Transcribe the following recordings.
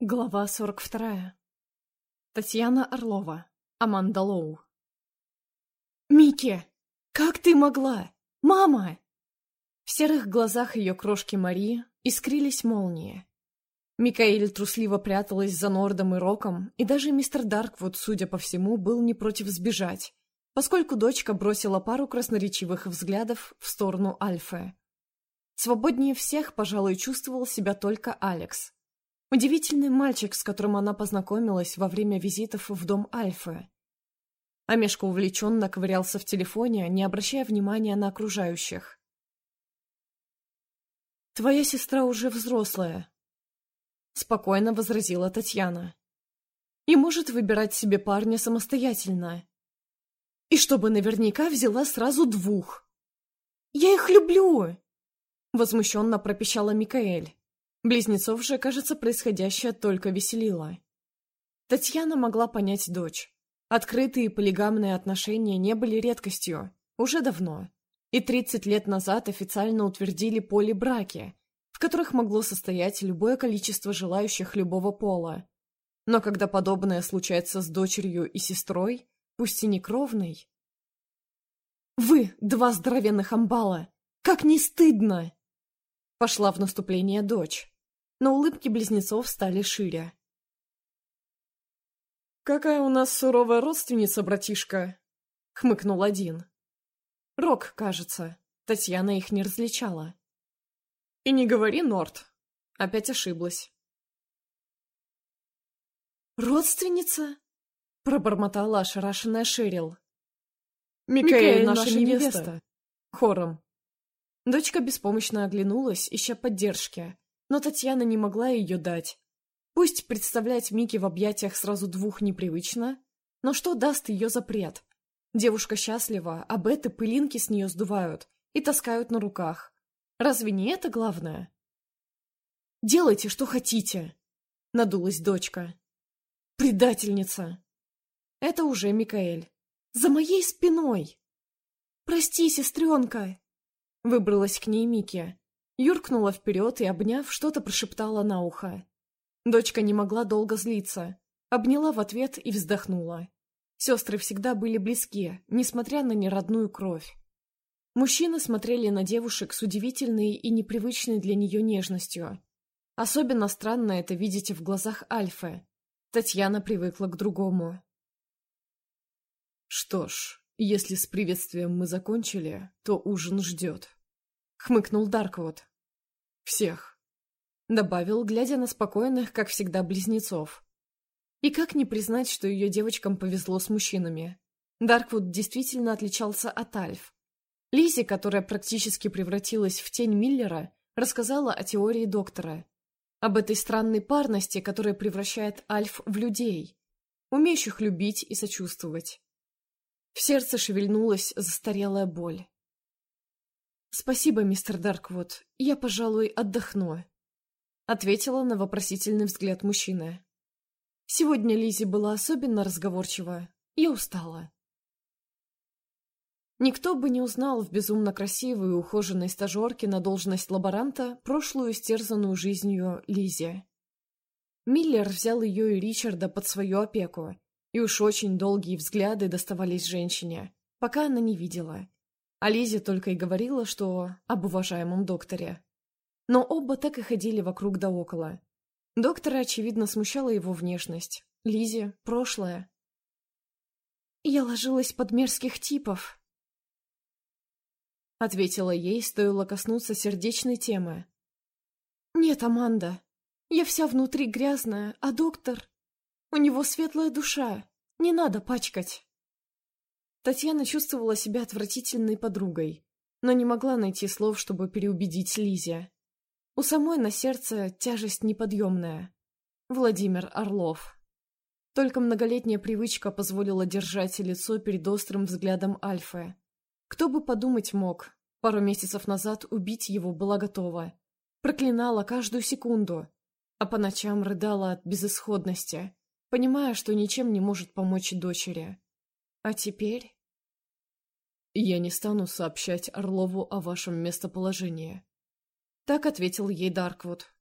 Глава 42. Татьяна Орлова. Аманда Лоу. «Микки! Как ты могла? Мама!» В серых глазах ее крошки Марии искрились молнии. Микаэль трусливо пряталась за Нордом и Роком, и даже мистер Дарквуд, судя по всему, был не против сбежать, поскольку дочка бросила пару красноречивых взглядов в сторону Альфы. Свободнее всех, пожалуй, чувствовал себя только Алекс — Удивительный мальчик, с которым она познакомилась во время визитов в дом Альфы. Амешка увлеченно ковырялся в телефоне, не обращая внимания на окружающих. «Твоя сестра уже взрослая», — спокойно возразила Татьяна. «И может выбирать себе парня самостоятельно. И чтобы наверняка взяла сразу двух». «Я их люблю!» — возмущенно пропищала Микаэль. Близнецов же, кажется, происходящее только веселило. Татьяна могла понять дочь. Открытые полигамные отношения не были редкостью, уже давно. И 30 лет назад официально утвердили полибраки, в которых могло состоять любое количество желающих любого пола. Но когда подобное случается с дочерью и сестрой, пусть и не кровной... «Вы, два здоровенных амбала! Как не стыдно!» Пошла в наступление дочь, но улыбки близнецов стали шире. «Какая у нас суровая родственница, братишка!» — хмыкнул один. «Рок, кажется. Татьяна их не различала». «И не говори, Норт!» Опять ошиблась. «Родственница?» — пробормотала ошарашенная Шерил. «Микаэль, наша невеста!» Хором. Дочка беспомощно оглянулась, ища поддержки, но Татьяна не могла ее дать. Пусть представлять Мики в объятиях сразу двух непривычно, но что даст ее запрет? Девушка счастлива, а беты пылинки с нее сдувают и таскают на руках. Разве не это главное? «Делайте, что хотите!» — надулась дочка. «Предательница!» Это уже Микаэль. «За моей спиной!» «Прости, сестренка!» Выбралась к ней Микки. Юркнула вперед и, обняв, что-то прошептала на ухо. Дочка не могла долго злиться. Обняла в ответ и вздохнула. Сестры всегда были близки, несмотря на неродную кровь. Мужчины смотрели на девушек с удивительной и непривычной для нее нежностью. Особенно странно это видеть в глазах Альфы. Татьяна привыкла к другому. «Что ж, если с приветствием мы закончили, то ужин ждет», — хмыкнул Дарквуд. «Всех», — добавил, глядя на спокойных, как всегда, близнецов. И как не признать, что ее девочкам повезло с мужчинами? Дарквуд действительно отличался от Альф. Лизи, которая практически превратилась в тень Миллера, рассказала о теории доктора. Об этой странной парности, которая превращает Альф в людей, умеющих любить и сочувствовать. В сердце шевельнулась застарелая боль. «Спасибо, мистер Дарквуд. Я, пожалуй, отдохну», — ответила на вопросительный взгляд мужчины. «Сегодня Лизи была особенно разговорчива. Я устала». Никто бы не узнал в безумно красивой и ухоженной стажерке на должность лаборанта прошлую истерзанную жизнью Лизи. Миллер взял ее и Ричарда под свою опеку, и уж очень долгие взгляды доставались женщине, пока она не видела, а Лизе только и говорила, что об уважаемом докторе. Но оба так и ходили вокруг да около. Доктора, очевидно, смущала его внешность. Лизе — прошлое. «Я ложилась под мерзких типов», — ответила ей, стоило коснуться сердечной темы. «Нет, Аманда, я вся внутри грязная, а доктор... У него светлая душа, не надо пачкать». Татьяна чувствовала себя отвратительной подругой, но не могла найти слов, чтобы переубедить Лизе. У самой на сердце тяжесть неподъемная. Владимир Орлов. Только многолетняя привычка позволила держать лицо перед острым взглядом Альфы. Кто бы подумать мог, пару месяцев назад убить его была готова. Проклинала каждую секунду, а по ночам рыдала от безысходности, понимая, что ничем не может помочь дочери. А теперь... «Я не стану сообщать Орлову о вашем местоположении». Так ответил ей Дарквуд.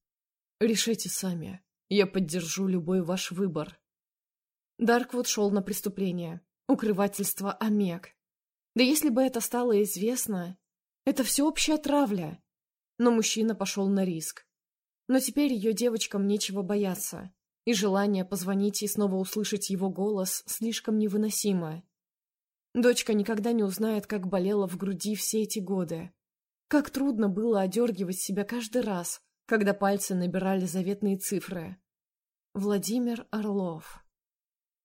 «Решите сами. Я поддержу любой ваш выбор. Дарквуд шел на преступление. Укрывательство Омег. Да если бы это стало известно, это всеобщая травля. Но мужчина пошел на риск. Но теперь ее девочкам нечего бояться, и желание позвонить и снова услышать его голос слишком невыносимо. Дочка никогда не узнает, как болела в груди все эти годы. Как трудно было одергивать себя каждый раз, когда пальцы набирали заветные цифры. Владимир Орлов.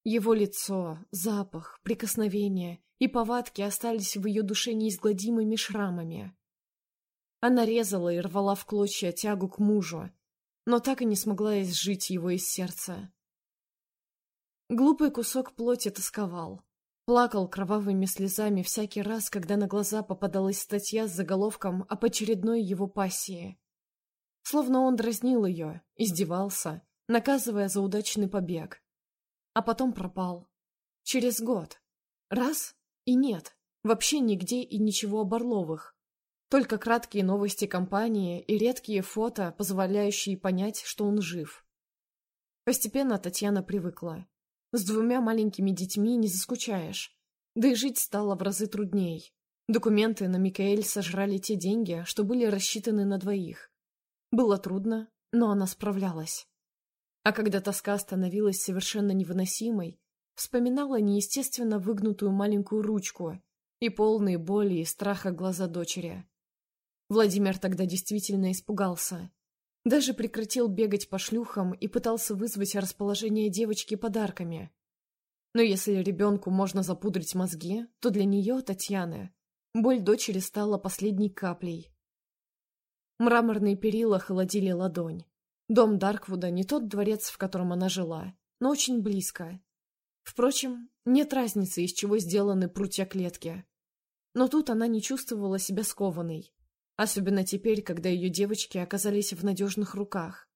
Его лицо, запах, прикосновения и повадки остались в ее душе неизгладимыми шрамами. Она резала и рвала в клочья тягу к мужу, но так и не смогла изжить его из сердца. Глупый кусок плоти тосковал. Плакал кровавыми слезами всякий раз, когда на глаза попадалась статья с заголовком об очередной его пассии. Словно он дразнил ее, издевался, наказывая за удачный побег. А потом пропал. Через год. Раз и нет. Вообще нигде и ничего об Орловых. Только краткие новости компании и редкие фото, позволяющие понять, что он жив. Постепенно Татьяна привыкла. С двумя маленькими детьми не заскучаешь. Да и жить стало в разы трудней. Документы на Микаэль сожрали те деньги, что были рассчитаны на двоих. Было трудно, но она справлялась. А когда тоска становилась совершенно невыносимой, вспоминала неестественно выгнутую маленькую ручку и полные боли и страха глаза дочери. Владимир тогда действительно испугался. Даже прекратил бегать по шлюхам и пытался вызвать расположение девочки подарками. Но если ребенку можно запудрить мозги, то для нее, Татьяны, боль дочери стала последней каплей. Мраморные перила холодили ладонь. Дом Дарквуда не тот дворец, в котором она жила, но очень близко. Впрочем, нет разницы, из чего сделаны прутья клетки. Но тут она не чувствовала себя скованной. Особенно теперь, когда ее девочки оказались в надежных руках.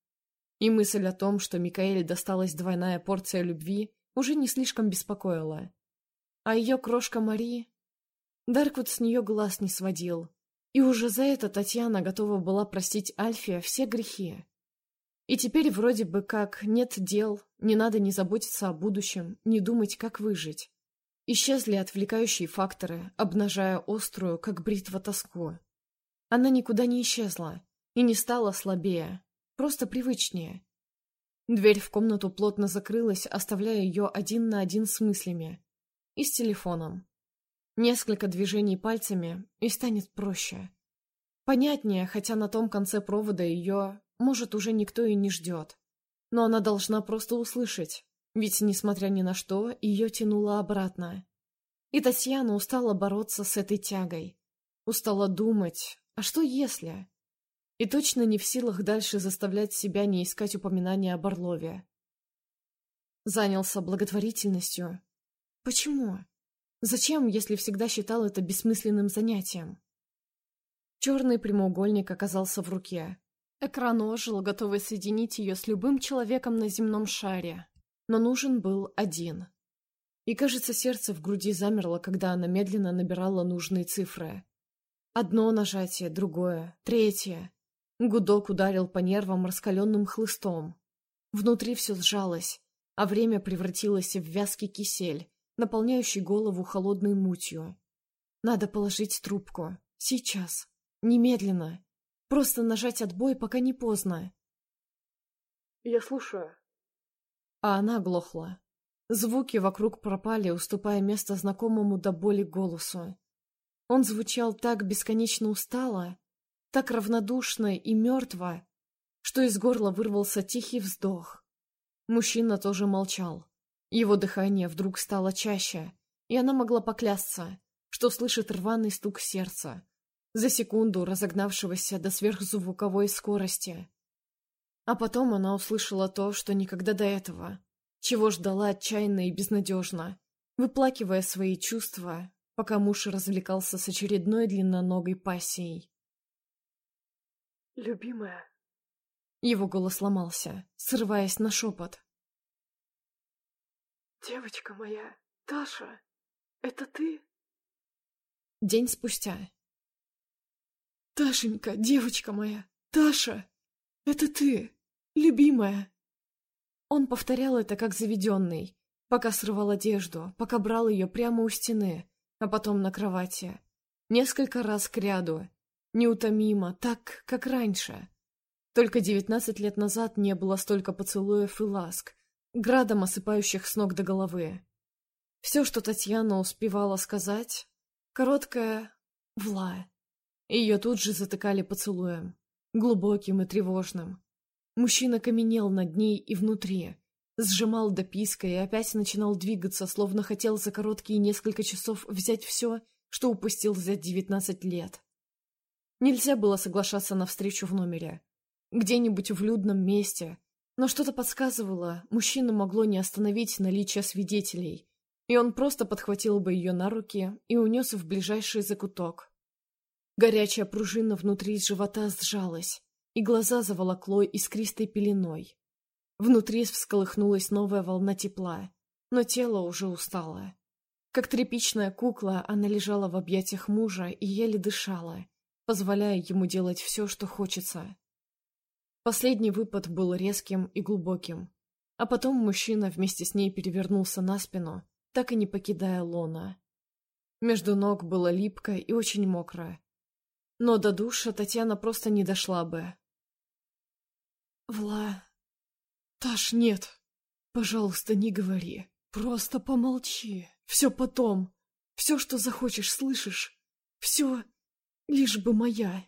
И мысль о том, что Микаэле досталась двойная порция любви, уже не слишком беспокоила. А ее крошка Мари... Дарквуд с нее глаз не сводил. И уже за это Татьяна готова была простить Альфе все грехи. И теперь вроде бы как нет дел, не надо ни заботиться о будущем, ни думать, как выжить. Исчезли отвлекающие факторы, обнажая острую, как бритва, тоску. Она никуда не исчезла и не стала слабее, просто привычнее. Дверь в комнату плотно закрылась, оставляя ее один на один с мыслями. И с телефоном. Несколько движений пальцами, и станет проще. Понятнее, хотя на том конце провода ее, может, уже никто и не ждет. Но она должна просто услышать, ведь, несмотря ни на что, ее тянуло обратно. И Татьяна устала бороться с этой тягой. Устала думать, а что если? И точно не в силах дальше заставлять себя не искать упоминания об Орлове. Занялся благотворительностью. Почему? Зачем, если всегда считал это бессмысленным занятием? Черный прямоугольник оказался в руке. Экран ожил, готовый соединить ее с любым человеком на земном шаре. Но нужен был один. И, кажется, сердце в груди замерло, когда она медленно набирала нужные цифры. Одно нажатие, другое, третье. Гудок ударил по нервам раскаленным хлыстом. Внутри все сжалось, а время превратилось в вязкий кисель, наполняющий голову холодной мутью. Надо положить трубку. Сейчас. Немедленно. Просто нажать отбой, пока не поздно. Я слушаю. А она глохла. Звуки вокруг пропали, уступая место знакомому до боли голосу. Он звучал так бесконечно устало, так равнодушно и мертво, что из горла вырвался тихий вздох. Мужчина тоже молчал. Его дыхание вдруг стало чаще, и она могла поклясться, что слышит рваный стук сердца, за секунду разогнавшегося до сверхзвуковой скорости. А потом она услышала то, что никогда до этого, чего ждала отчаянно и безнадежно, выплакивая свои чувства, пока муж развлекался с очередной длинноногой пассией. «Любимая...» Его голос ломался, срываясь на шепот. «Девочка моя, Таша, это ты?» День спустя. «Ташенька, девочка моя, Таша, это ты, любимая!» Он повторял это как заведенный, пока срывал одежду, пока брал ее прямо у стены, а потом на кровати. Несколько раз к ряду. Неутомимо, так, как раньше. Только девятнадцать лет назад не было столько поцелуев и ласк, градом осыпающих с ног до головы. Все, что Татьяна успевала сказать, короткое «Вла». Ее тут же затыкали поцелуем, глубоким и тревожным. Мужчина каменел над ней и внутри, сжимал до писка и опять начинал двигаться, словно хотел за короткие несколько часов взять все, что упустил за девятнадцать лет. Нельзя было соглашаться на встречу в номере где-нибудь в людном месте, но что-то подсказывало, мужчину могло не остановить наличие свидетелей, и он просто подхватил бы ее на руки и унес в ближайший закуток. Горячая пружина внутри живота сжалась, и глаза заволокло искристой пеленой. Внутри всколыхнулась новая волна тепла, но тело уже устало. Как тряпичная кукла, она лежала в объятиях мужа и еле дышала, позволяя ему делать все, что хочется. Последний выпад был резким и глубоким. А потом мужчина вместе с ней перевернулся на спину, так и не покидая лона. Между ног было липко и очень мокро. Но до душа Татьяна просто не дошла бы. «Вла... Таш, нет. Пожалуйста, не говори. Просто помолчи. Все потом. Все, что захочешь, слышишь? Все... Лишь бы моя.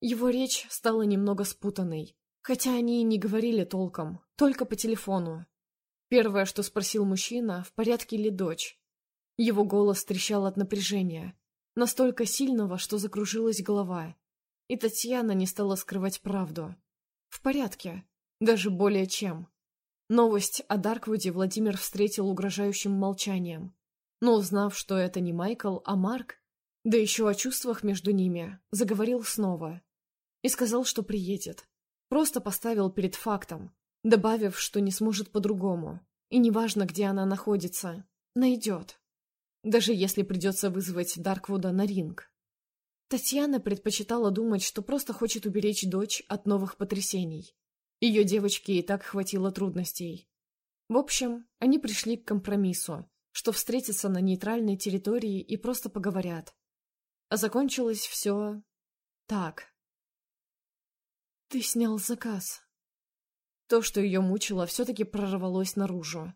Его речь стала немного спутанной, хотя они и не говорили толком, только по телефону. Первое, что спросил мужчина, в порядке ли дочь. Его голос трещал от напряжения, настолько сильного, что закружилась голова. И Татьяна не стала скрывать правду. В порядке, даже более чем. Новость о Дарквуде Владимир встретил угрожающим молчанием. Но узнав, что это не Майкл, а Марк, да еще о чувствах между ними, заговорил снова. И сказал, что приедет. Просто поставил перед фактом, добавив, что не сможет по-другому. И неважно, где она находится, найдет. Даже если придется вызвать Дарквуда на ринг. Татьяна предпочитала думать, что просто хочет уберечь дочь от новых потрясений. Ее девочке и так хватило трудностей. В общем, они пришли к компромиссу, что встретятся на нейтральной территории и просто поговорят. А закончилось все так. «Ты снял заказ». То, что ее мучило, все-таки прорвалось наружу.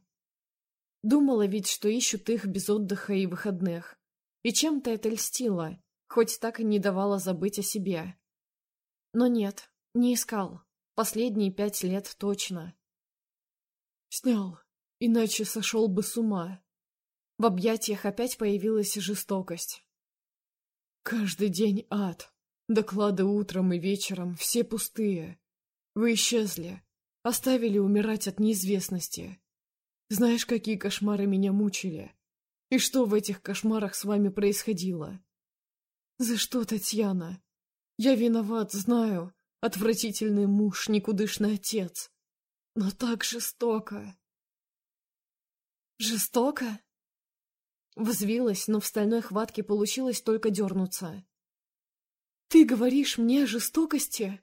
Думала ведь, что ищут их без отдыха и выходных. И чем-то это льстило, хоть так и не давала забыть о себе. Но нет, не искал. Последние пять лет точно. Снял, иначе сошел бы с ума. В объятиях опять появилась жестокость. Каждый день ад. Доклады утром и вечером, все пустые. Вы исчезли, оставили умирать от неизвестности. Знаешь, какие кошмары меня мучили? И что в этих кошмарах с вами происходило? За что, Татьяна? Я виноват, знаю. Отвратительный муж, никудышный отец. Но так жестоко. Жестоко? Взвилась, но в стальной хватке получилось только дернуться. Ты говоришь мне о жестокости?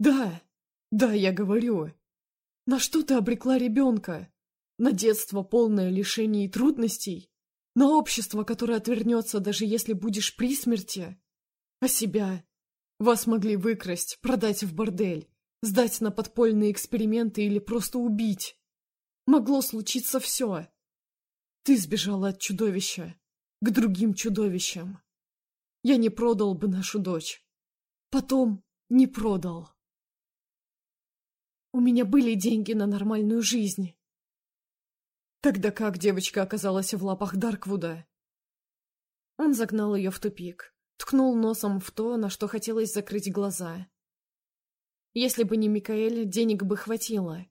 Да, да, я говорю. На что ты обрекла ребенка? На детство, полное лишений и трудностей? На общество, которое отвернется, даже если будешь при смерти? А себя? Вас могли выкрасть, продать в бордель, сдать на подпольные эксперименты или просто убить. Могло случиться все. Ты сбежала от чудовища к другим чудовищам я не продал бы нашу дочь. Потом не продал. У меня были деньги на нормальную жизнь. Тогда как девочка оказалась в лапах Дарквуда? Он загнал ее в тупик, ткнул носом в то, на что хотелось закрыть глаза. Если бы не Микаэль, денег бы хватило.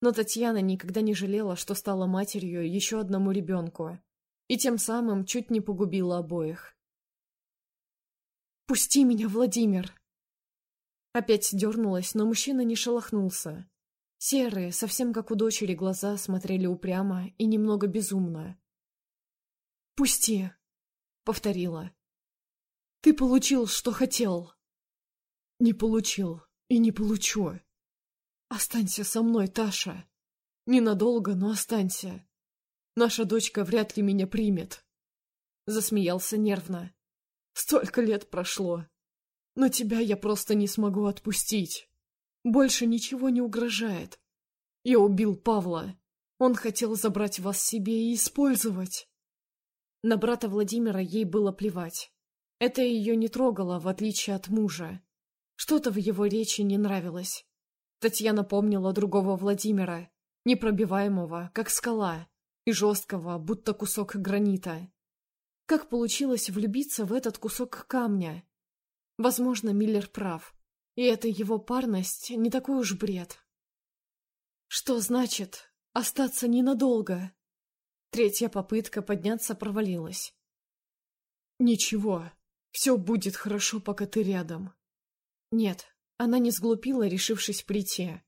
Но Татьяна никогда не жалела, что стала матерью еще одному ребенку, и тем самым чуть не погубила обоих. «Пусти меня, Владимир!» Опять дернулась, но мужчина не шелохнулся. Серые, совсем как у дочери, глаза смотрели упрямо и немного безумно. «Пусти!» — повторила. «Ты получил, что хотел!» «Не получил и не получу!» Останься со мной, Таша. Ненадолго, но останься. Наша дочка вряд ли меня примет. Засмеялся нервно. Столько лет прошло. Но тебя я просто не смогу отпустить. Больше ничего не угрожает. Я убил Павла. Он хотел забрать вас себе и использовать. На брата Владимира ей было плевать. Это ее не трогало, в отличие от мужа. Что-то в его речи не нравилось. Татьяна помнила другого Владимира, непробиваемого, как скала, и жесткого, будто кусок гранита. Как получилось влюбиться в этот кусок камня? Возможно, Миллер прав, и эта его парность не такой уж бред. Что значит остаться ненадолго? Третья попытка подняться провалилась. Ничего, все будет хорошо, пока ты рядом. Нет, она не сглупила, решившись прийти.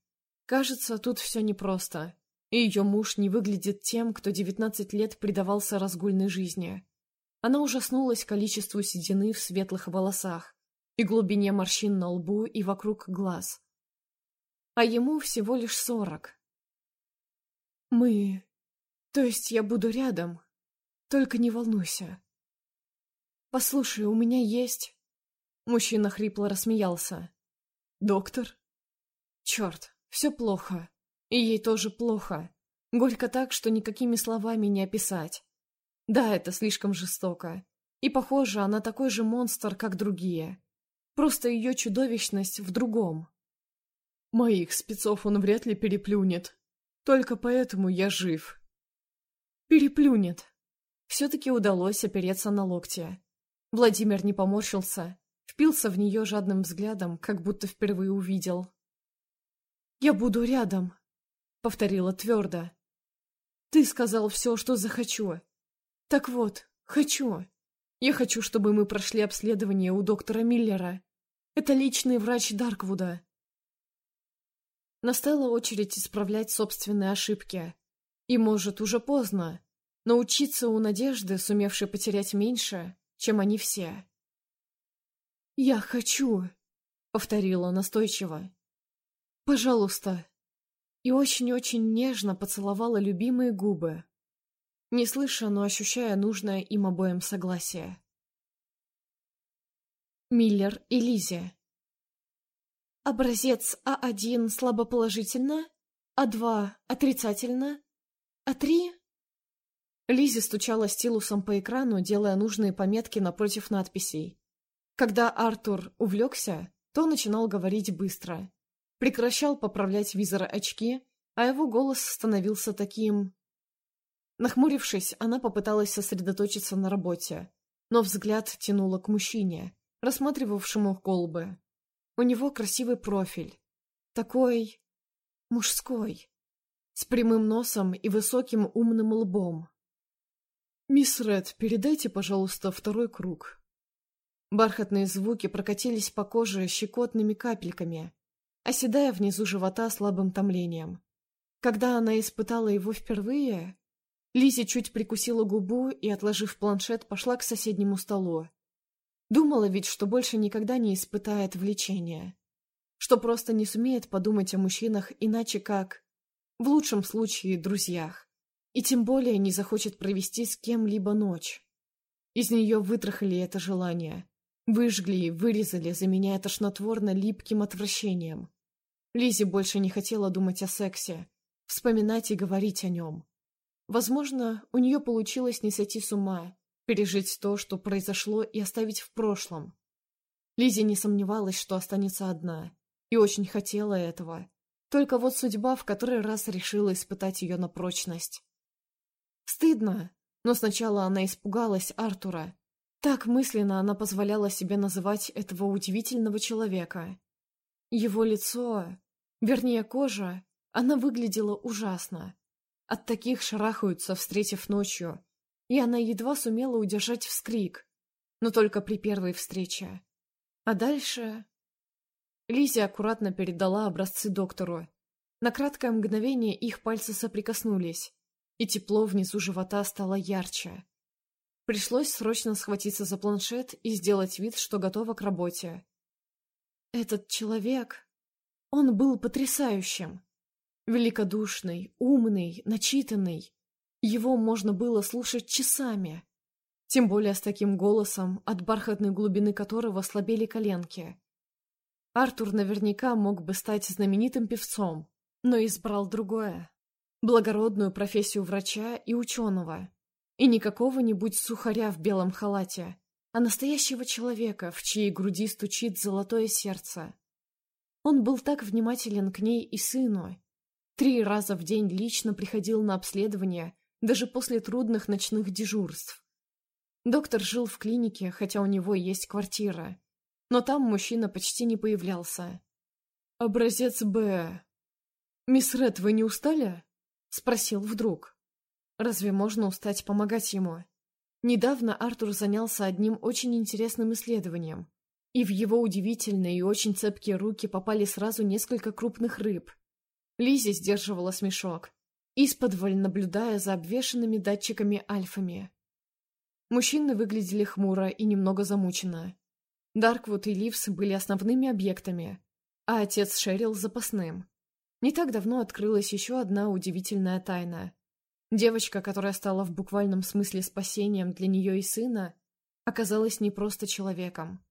Кажется, тут все непросто и ее муж не выглядит тем, кто девятнадцать лет предавался разгульной жизни. Она ужаснулась количеству седины в светлых волосах и глубине морщин на лбу и вокруг глаз. А ему всего лишь сорок. «Мы... То есть я буду рядом. Только не волнуйся. Послушай, у меня есть...» Мужчина хрипло рассмеялся. «Доктор?» «Черт, все плохо. И ей тоже плохо. Горько так, что никакими словами не описать. Да, это слишком жестоко. И, похоже, она такой же монстр, как другие. Просто ее чудовищность в другом. Моих спецов он вряд ли переплюнет. Только поэтому я жив. Переплюнет. Все-таки удалось опереться на локте. Владимир не поморщился, впился в нее жадным взглядом, как будто впервые увидел. «Я буду рядом», — повторила твердо. «Ты сказал все, что захочу. Так вот, хочу. Я хочу, чтобы мы прошли обследование у доктора Миллера. Это личный врач Дарквуда». Настала очередь исправлять собственные ошибки. И, может, уже поздно, но учиться у Надежды, сумевшей потерять меньше, чем они все. «Я хочу», — повторила настойчиво. «Пожалуйста, и очень-очень нежно поцеловала любимые губы, не слыша, но ощущая нужное им обоим согласие. Миллер и Лизе Образец А1 слабоположительно, А2 отрицательно, А3... Лизи стучала стилусом по экрану, делая нужные пометки напротив надписей. Когда Артур увлекся, то начинал говорить быстро прекращал поправлять визор очки, а его голос становился таким... Нахмурившись, она попыталась сосредоточиться на работе, но взгляд тянула к мужчине, рассматривавшему колбы. У него красивый профиль. Такой... мужской. С прямым носом и высоким умным лбом. «Мисс Ред, передайте, пожалуйста, второй круг». Бархатные звуки прокатились по коже щекотными капельками, оседая внизу живота слабым томлением. Когда она испытала его впервые, Лизи чуть прикусила губу и, отложив планшет, пошла к соседнему столу. Думала ведь, что больше никогда не испытает влечения. Что просто не сумеет подумать о мужчинах иначе как, в лучшем случае, друзьях. И тем более не захочет провести с кем-либо ночь. Из нее вытрахали это желание. Выжгли и вырезали, заменяя тошнотворно липким отвращением. Лизи больше не хотела думать о сексе, вспоминать и говорить о нем. Возможно, у нее получилось не сойти с ума, пережить то, что произошло, и оставить в прошлом. Лизи не сомневалась, что останется одна, и очень хотела этого. Только вот судьба в который раз решила испытать ее на прочность. Стыдно, но сначала она испугалась Артура, так мысленно она позволяла себе называть этого удивительного человека. Его лицо, вернее кожа, она выглядела ужасно. От таких шарахаются, встретив ночью, и она едва сумела удержать вскрик, но только при первой встрече. А дальше... Лиза аккуратно передала образцы доктору. На краткое мгновение их пальцы соприкоснулись, и тепло внизу живота стало ярче. Пришлось срочно схватиться за планшет и сделать вид, что готова к работе. Этот человек... Он был потрясающим. Великодушный, умный, начитанный. Его можно было слушать часами. Тем более с таким голосом, от бархатной глубины которого слабели коленки. Артур наверняка мог бы стать знаменитым певцом, но избрал другое. Благородную профессию врача и ученого. И не какого-нибудь сухаря в белом халате, а настоящего человека, в чьей груди стучит золотое сердце. Он был так внимателен к ней и сыну. Три раза в день лично приходил на обследование, даже после трудных ночных дежурств. Доктор жил в клинике, хотя у него есть квартира. Но там мужчина почти не появлялся. «Образец Б. Мисс Ред, вы не устали?» — спросил вдруг. Разве можно устать помогать ему? Недавно Артур занялся одним очень интересным исследованием, и в его удивительные и очень цепкие руки попали сразу несколько крупных рыб. Лизи сдерживала смешок, исподволь наблюдая за обвешанными датчиками альфами. Мужчины выглядели хмуро и немного замученно. Дарквуд и Ливс были основными объектами, а отец Шерил — запасным. Не так давно открылась еще одна удивительная тайна. Девочка, которая стала в буквальном смысле спасением для нее и сына, оказалась не просто человеком.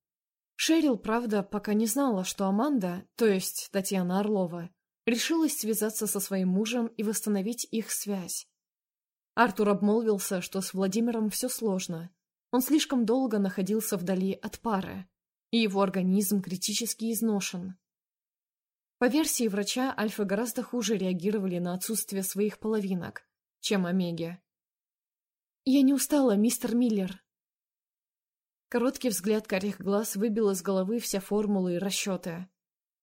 Шерил, правда, пока не знала, что Аманда, то есть Татьяна Орлова, решилась связаться со своим мужем и восстановить их связь. Артур обмолвился, что с Владимиром все сложно. Он слишком долго находился вдали от пары, и его организм критически изношен. По версии врача, альфы гораздо хуже реагировали на отсутствие своих половинок, чем омеги. «Я не устала, мистер Миллер». Короткий взгляд карих глаз выбил из головы все формулы и расчеты.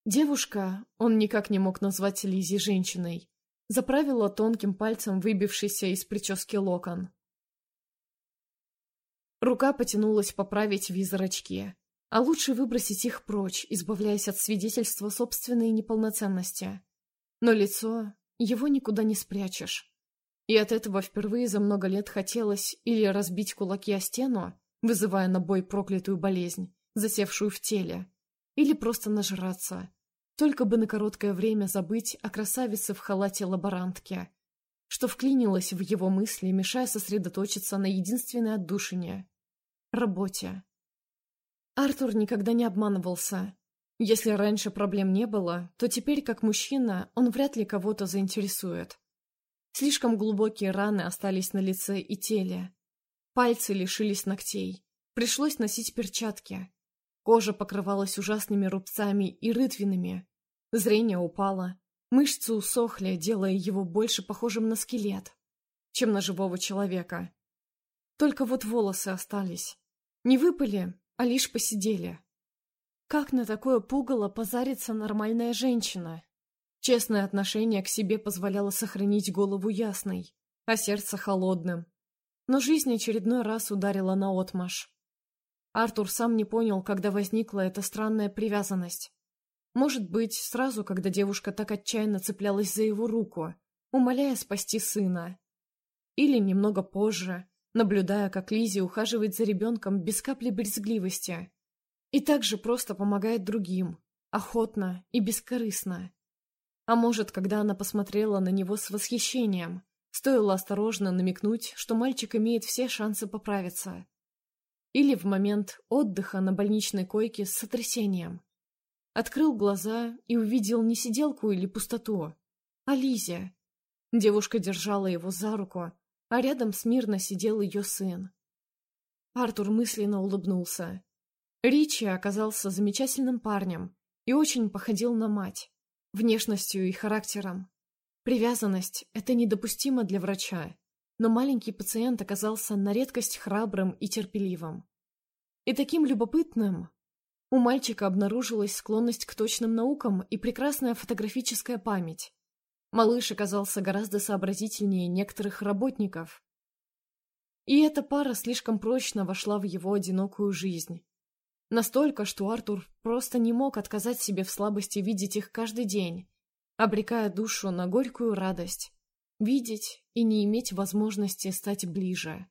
Девушка, он никак не мог назвать Лизи женщиной, заправила тонким пальцем выбившийся из прически локон. Рука потянулась поправить визор очки, а лучше выбросить их прочь, избавляясь от свидетельства собственной неполноценности. Но лицо, его никуда не спрячешь. И от этого впервые за много лет хотелось или разбить кулаки о стену, вызывая на бой проклятую болезнь, засевшую в теле, или просто нажраться, только бы на короткое время забыть о красавице в халате лаборантки, что вклинилось в его мысли, мешая сосредоточиться на единственной отдушине — работе. Артур никогда не обманывался. Если раньше проблем не было, то теперь, как мужчина, он вряд ли кого-то заинтересует. Слишком глубокие раны остались на лице и теле. Пальцы лишились ногтей. Пришлось носить перчатки. Кожа покрывалась ужасными рубцами и рытвинами. Зрение упало. Мышцы усохли, делая его больше похожим на скелет, чем на живого человека. Только вот волосы остались. Не выпали, а лишь посидели. Как на такое пугало позарится нормальная женщина? Честное отношение к себе позволяло сохранить голову ясной, а сердце холодным. Но жизнь очередной раз ударила на отмаш. Артур сам не понял, когда возникла эта странная привязанность. Может быть, сразу, когда девушка так отчаянно цеплялась за его руку, умоляя спасти сына. Или немного позже, наблюдая, как Лизи ухаживает за ребенком без капли брезгливости. И также просто помогает другим, охотно и бескорыстно. А может, когда она посмотрела на него с восхищением, стоило осторожно намекнуть, что мальчик имеет все шансы поправиться. Или в момент отдыха на больничной койке с сотрясением. Открыл глаза и увидел не сиделку или пустоту, а Лизя. Девушка держала его за руку, а рядом смирно сидел ее сын. Артур мысленно улыбнулся. Ричи оказался замечательным парнем и очень походил на мать внешностью и характером. Привязанность — это недопустимо для врача, но маленький пациент оказался на редкость храбрым и терпеливым. И таким любопытным. У мальчика обнаружилась склонность к точным наукам и прекрасная фотографическая память. Малыш оказался гораздо сообразительнее некоторых работников. И эта пара слишком прочно вошла в его одинокую жизнь. Настолько, что Артур просто не мог отказать себе в слабости видеть их каждый день, обрекая душу на горькую радость, видеть и не иметь возможности стать ближе.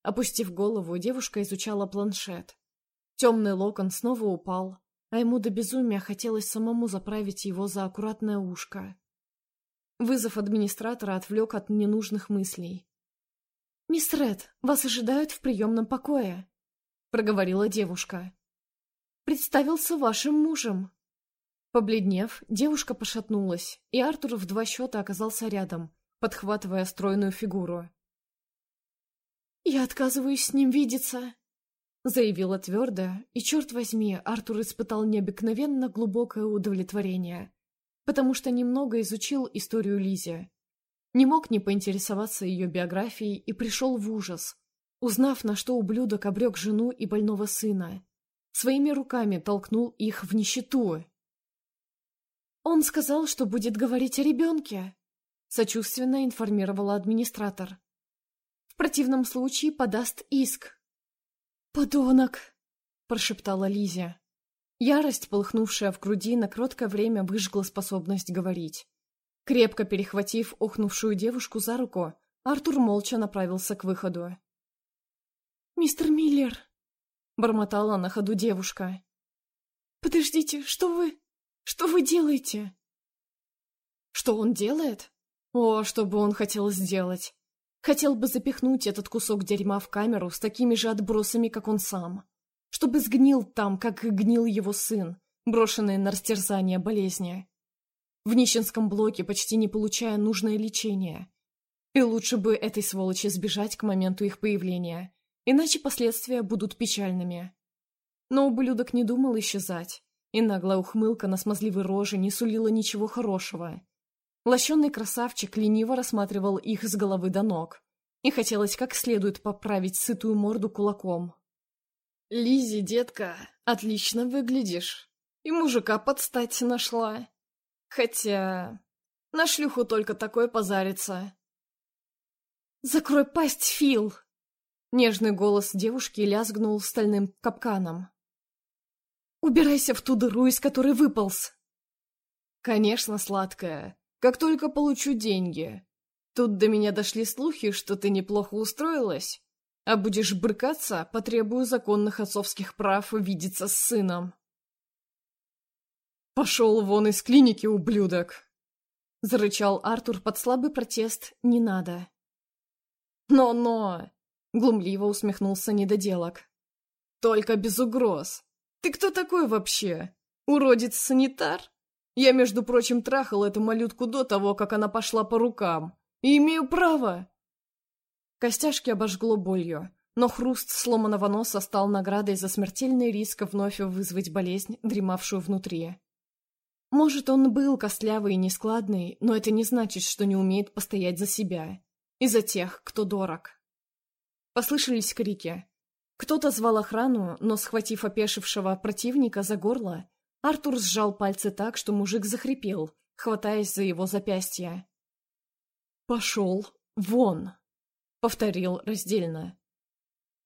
Опустив голову, девушка изучала планшет. Темный локон снова упал, а ему до безумия хотелось самому заправить его за аккуратное ушко. Вызов администратора отвлек от ненужных мыслей. «Мисс Ред, вас ожидают в приемном покое», — проговорила девушка. «Представился вашим мужем». Побледнев, девушка пошатнулась, и Артур в два счета оказался рядом, подхватывая стройную фигуру. «Я отказываюсь с ним видеться», — заявила твердо, и, черт возьми, Артур испытал необыкновенно глубокое удовлетворение, потому что немного изучил историю Лизи. Не мог не поинтересоваться ее биографией и пришел в ужас, узнав, на что ублюдок обрек жену и больного сына. Своими руками толкнул их в нищету. «Он сказал, что будет говорить о ребенке», — сочувственно информировала администратор. «В противном случае подаст иск». «Подонок!» — прошептала Лизя. Ярость, полыхнувшая в груди, на кроткое время выжгла способность говорить. Крепко перехватив охнувшую девушку за руку, Артур молча направился к выходу. «Мистер Миллер!» — бормотала на ходу девушка. «Подождите, что вы... что вы делаете?» «Что он делает? О, что бы он хотел сделать! Хотел бы запихнуть этот кусок дерьма в камеру с такими же отбросами, как он сам чтобы сгнил там, как гнил его сын, брошенный на растерзание болезни. В нищенском блоке, почти не получая нужное лечение. И лучше бы этой сволочи сбежать к моменту их появления, иначе последствия будут печальными. Но ублюдок не думал исчезать, и наглая ухмылка на смазливой роже не сулила ничего хорошего. Лощеный красавчик лениво рассматривал их с головы до ног, и хотелось как следует поправить сытую морду кулаком. Лизи, детка, отлично выглядишь. И мужика подстать нашла. Хотя... На шлюху только такой позарится. «Закрой пасть, Фил!» Нежный голос девушки лязгнул стальным капканом. «Убирайся в ту дыру, из которой выполз!» «Конечно, сладкая. Как только получу деньги. Тут до меня дошли слухи, что ты неплохо устроилась. А будешь брыкаться, потребую законных отцовских прав видеться с сыном. «Пошел вон из клиники, ублюдок!» Зарычал Артур под слабый протест «не надо». «Но-но!» — глумливо усмехнулся недоделок. «Только без угроз. Ты кто такой вообще? Уродец-санитар? Я, между прочим, трахал эту малютку до того, как она пошла по рукам. И имею право!» Костяшки обожгло болью, но хруст сломанного носа стал наградой за смертельный риск вновь вызвать болезнь, дремавшую внутри. Может, он был костлявый и нескладный, но это не значит, что не умеет постоять за себя. И за тех, кто дорог. Послышались крики. Кто-то звал охрану, но, схватив опешившего противника за горло, Артур сжал пальцы так, что мужик захрипел, хватаясь за его запястье. «Пошел вон!» Повторил раздельно.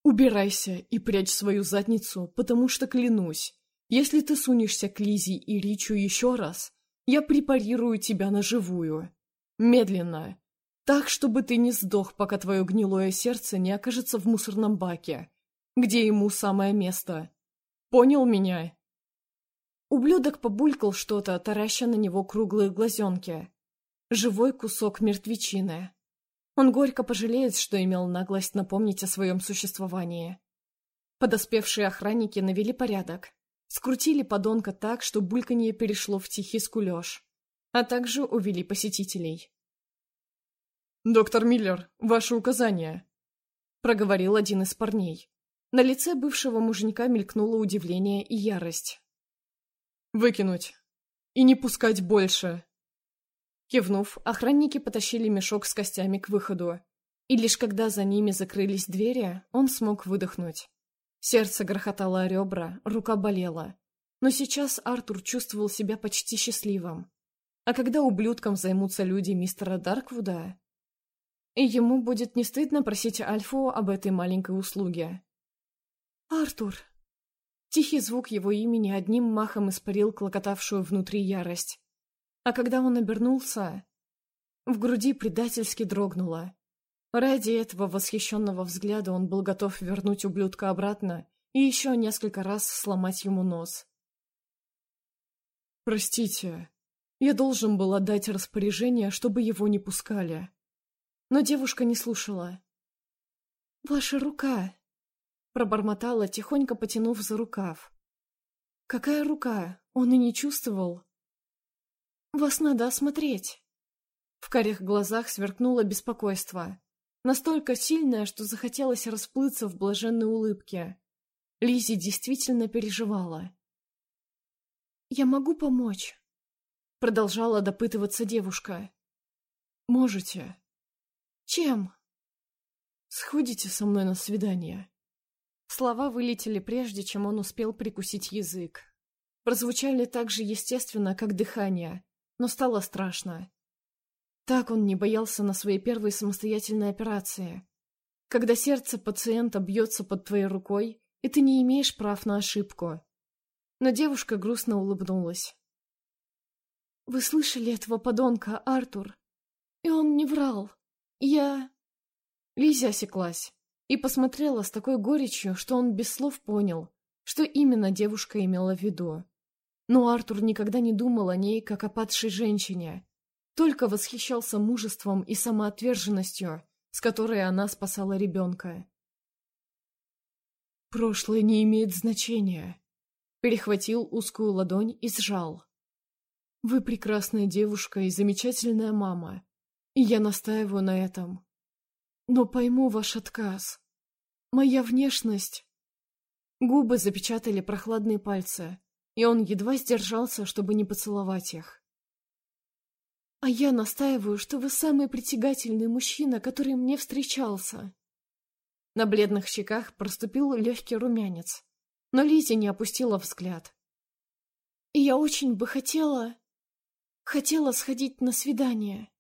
«Убирайся и прячь свою задницу, потому что, клянусь, если ты сунешься к Лизе и Ричу еще раз, я препарирую тебя на живую. Медленно. Так, чтобы ты не сдох, пока твое гнилое сердце не окажется в мусорном баке, где ему самое место. Понял меня?» Ублюдок побулькал что-то, тараща на него круглые глазенки. Живой кусок мертвечины. Он горько пожалеет, что имел наглость напомнить о своем существовании. Подоспевшие охранники навели порядок. Скрутили подонка так, что бульканье перешло в тихий скулеж. А также увели посетителей. «Доктор Миллер, ваши указания!» Проговорил один из парней. На лице бывшего муженька мелькнуло удивление и ярость. «Выкинуть! И не пускать больше!» Кивнув, охранники потащили мешок с костями к выходу. И лишь когда за ними закрылись двери, он смог выдохнуть. Сердце грохотало о ребра, рука болела. Но сейчас Артур чувствовал себя почти счастливым. А когда ублюдком займутся люди мистера Дарквуда, и ему будет не стыдно просить Альфу об этой маленькой услуге. «Артур!» Тихий звук его имени одним махом испарил клокотавшую внутри ярость. А когда он обернулся, в груди предательски дрогнуло. Ради этого восхищенного взгляда он был готов вернуть ублюдка обратно и еще несколько раз сломать ему нос. «Простите, я должен был отдать распоряжение, чтобы его не пускали». Но девушка не слушала. «Ваша рука!» Пробормотала, тихонько потянув за рукав. «Какая рука? Он и не чувствовал». «Вас надо осмотреть». В карих глазах сверкнуло беспокойство. Настолько сильное, что захотелось расплыться в блаженной улыбке. Лизи действительно переживала. «Я могу помочь?» Продолжала допытываться девушка. «Можете». «Чем?» «Сходите со мной на свидание». Слова вылетели прежде, чем он успел прикусить язык. Прозвучали так же естественно, как дыхание, но стало страшно. Так он не боялся на своей первой самостоятельной операции. Когда сердце пациента бьется под твоей рукой, и ты не имеешь прав на ошибку. Но девушка грустно улыбнулась. «Вы слышали этого подонка, Артур? И он не врал. Я...» Лизя осеклась и посмотрела с такой горечью, что он без слов понял, что именно девушка имела в виду. Но Артур никогда не думал о ней, как о падшей женщине, только восхищался мужеством и самоотверженностью, с которой она спасала ребенка. «Прошлое не имеет значения», — перехватил узкую ладонь и сжал. «Вы прекрасная девушка и замечательная мама, и я настаиваю на этом. Но пойму ваш отказ. Моя внешность...» Губы запечатали прохладные пальцы, и он едва сдержался, чтобы не поцеловать их. «А я настаиваю, что вы самый притягательный мужчина, который мне встречался», на бледных щеках проступил легкий румянец, но Лиза не опустила взгляд. «И я очень бы хотела... хотела сходить на свидание».